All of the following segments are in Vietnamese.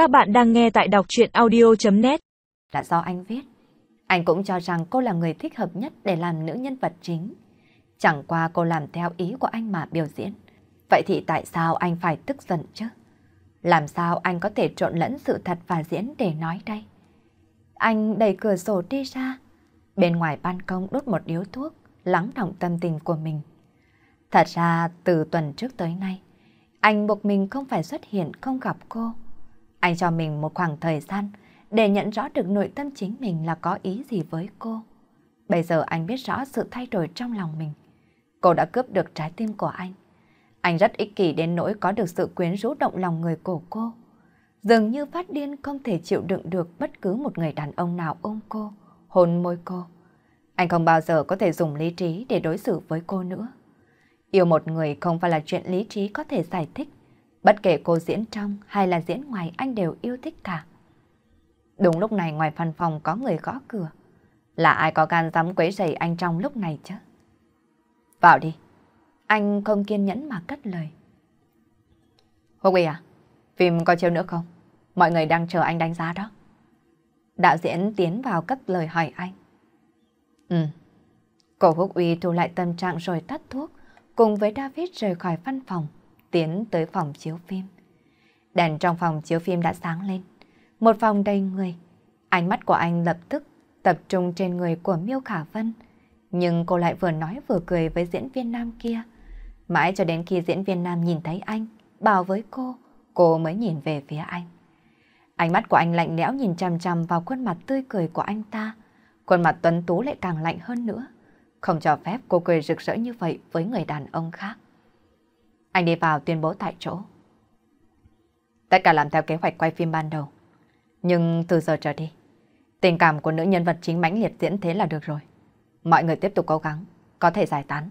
Các bạn đang nghe tại đọc chuyện audio.net Là do anh viết. Anh cũng cho rằng cô là người thích hợp nhất để làm nữ nhân vật chính. Chẳng qua cô làm theo ý của anh mà biểu diễn. Vậy thì tại sao anh phải tức giận chứ? Làm sao anh có thể trộn lẫn sự thật và diễn để nói đây? Anh đẩy cửa sổ đi ra. Bên ngoài ban công đốt một điếu thuốc, lắng động tâm tình của mình. Thật ra từ tuần trước tới nay, anh buộc mình không phải xuất hiện không gặp cô. Anh cho mình một khoảng thời gian để nhận rõ được nội tâm chính mình là có ý gì với cô. Bây giờ anh biết rõ sự thay đổi trong lòng mình. Cô đã cướp được trái tim của anh. Anh rất ích kỷ đến nỗi có được sự quyến rũ động lòng người của cô. Dường như phát điên không thể chịu đựng được bất cứ một người đàn ông nào ôm cô, hôn môi cô. Anh không bao giờ có thể dùng lý trí để đối xử với cô nữa. Yêu một người không phải là chuyện lý trí có thể giải thích. Bất kể cô diễn trong hay là diễn ngoài anh đều yêu thích cả. Đúng lúc này ngoài văn phòng có người gõ cửa. Là ai có gan dám quấy rầy anh trong lúc này chứ? Vào đi. Anh không kiên nhẫn mà cất lời. Húc à, phim có chiếu nữa không? Mọi người đang chờ anh đánh giá đó. Đạo diễn tiến vào cất lời hỏi anh. Ừ. Cổ Húc Uy thu lại tâm trạng rồi tắt thuốc, cùng với David rời khỏi văn phòng, tiến tới phòng chiếu phim. Đèn trong phòng chiếu phim đã sáng lên. Một phòng đầy người. Ánh mắt của anh lập tức tập trung trên người của Miêu Khả Vân. Nhưng cô lại vừa nói vừa cười với diễn viên nam kia. Mãi cho đến khi diễn viên nam nhìn thấy anh, bảo với cô, cô mới nhìn về phía anh. Ánh mắt của anh lạnh lẽo nhìn chằm chằm vào khuôn mặt tươi cười của anh ta. Khuôn mặt tuấn tú lại càng lạnh hơn nữa. Không cho phép cô cười rực rỡ như vậy với người đàn ông khác. Anh đi vào tuyên bố tại chỗ. Tất cả làm theo kế hoạch quay phim ban đầu. Nhưng từ giờ trở đi, tình cảm của nữ nhân vật chính mãnh liệt diễn thế là được rồi. Mọi người tiếp tục cố gắng, có thể giải tán.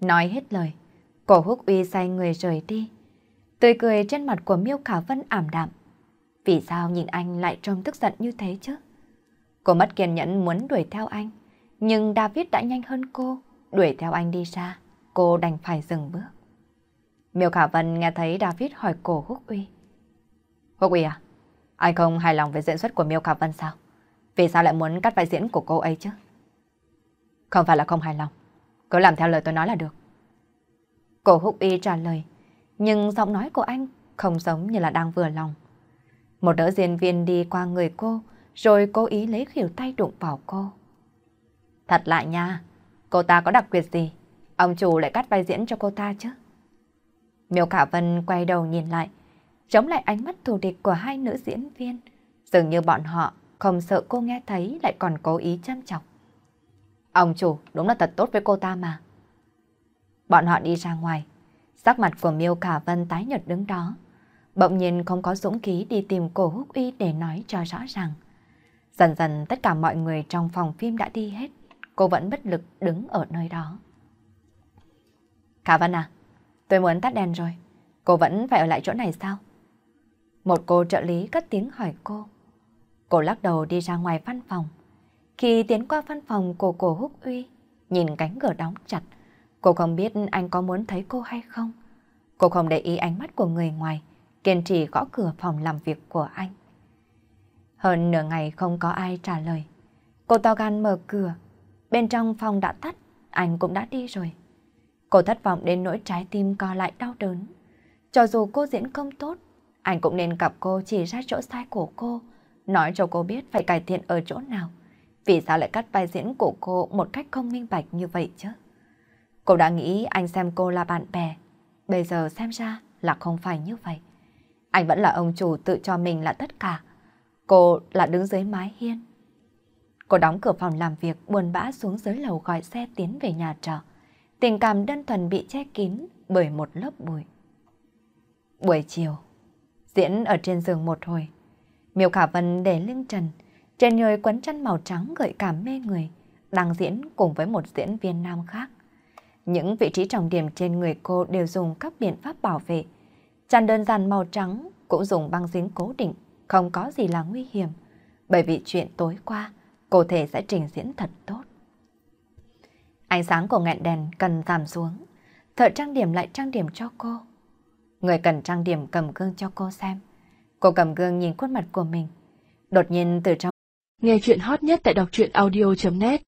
Nói hết lời, cổ húc uy say người rời đi. Tươi cười trên mặt của Miêu Khả Vân ảm đạm. Vì sao nhìn anh lại trông tức giận như thế chứ? Cô mất kiên nhẫn muốn đuổi theo anh, nhưng David đã nhanh hơn cô, đuổi theo anh đi xa. Cô đành phải dừng bước. Miêu Khả Vân nghe thấy David hỏi cổ Húc Uy. Húc Uy à, anh không hài lòng với diễn xuất của Miêu Khả Vân sao? Vì sao lại muốn cắt vai diễn của cô ấy chứ? Không phải là không hài lòng, cứ làm theo lời tôi nói là được. Cổ Húc Uy trả lời, nhưng giọng nói của anh không giống như là đang vừa lòng. Một đỡ diễn viên đi qua người cô, rồi cố ý lấy khỉu tay đụng vào cô. Thật lạ nha, cô ta có đặc quyền gì? Ông chủ lại cắt vai diễn cho cô ta chứ? Miêu Khả Vân quay đầu nhìn lại, chống lại ánh mắt thù địch của hai nữ diễn viên. Dường như bọn họ không sợ cô nghe thấy lại còn cố ý chăm chọc. Ông chủ đúng là thật tốt với cô ta mà. Bọn họ đi ra ngoài, sắc mặt của Miêu Khả Vân tái nhợt đứng đó. Bỗng nhiên không có dũng khí đi tìm cổ húc uy để nói cho rõ ràng. Dần dần tất cả mọi người trong phòng phim đã đi hết, cô vẫn bất lực đứng ở nơi đó. Khả Vân à, tôi muốn tắt đèn rồi, cô vẫn phải ở lại chỗ này sao? Một cô trợ lý cất tiếng hỏi cô. Cô lắc đầu đi ra ngoài văn phòng. Khi tiến qua văn phòng của cổ húc uy, nhìn cánh cửa đóng chặt, cô không biết anh có muốn thấy cô hay không. Cô không để ý ánh mắt của người ngoài, kiên trì gõ cửa phòng làm việc của anh. Hơn nửa ngày không có ai trả lời. Cô to gan mở cửa, bên trong phòng đã tắt, anh cũng đã đi rồi. Cô thất vọng đến nỗi trái tim co lại đau đớn. Cho dù cô diễn không tốt, anh cũng nên gặp cô chỉ ra chỗ sai của cô, nói cho cô biết phải cải thiện ở chỗ nào. Vì sao lại cắt vai diễn của cô một cách không minh bạch như vậy chứ? Cô đã nghĩ anh xem cô là bạn bè, bây giờ xem ra là không phải như vậy. Anh vẫn là ông chủ tự cho mình là tất cả. Cô là đứng dưới mái hiên. Cô đóng cửa phòng làm việc buồn bã xuống dưới lầu gọi xe tiến về nhà trọ. Tình cảm đơn thuần bị che kín bởi một lớp bụi. Buổi chiều, diễn ở trên giường một hồi. Miêu Khả Vân để lưng trần, trên người quấn chăn màu trắng gợi cảm mê người, đang diễn cùng với một diễn viên nam khác. Những vị trí trọng điểm trên người cô đều dùng các biện pháp bảo vệ. Chăn đơn giản màu trắng cũng dùng băng dính cố định, không có gì là nguy hiểm. Bởi vì chuyện tối qua, cô thể sẽ trình diễn thật tốt. Ánh sáng của ngọn đèn cần giảm xuống. Thợ trang điểm lại trang điểm cho cô. Người cần trang điểm cầm gương cho cô xem. Cô cầm gương nhìn khuôn mặt của mình. Đột nhiên từ trong... Nghe chuyện hot nhất tại đọc truyện audio.net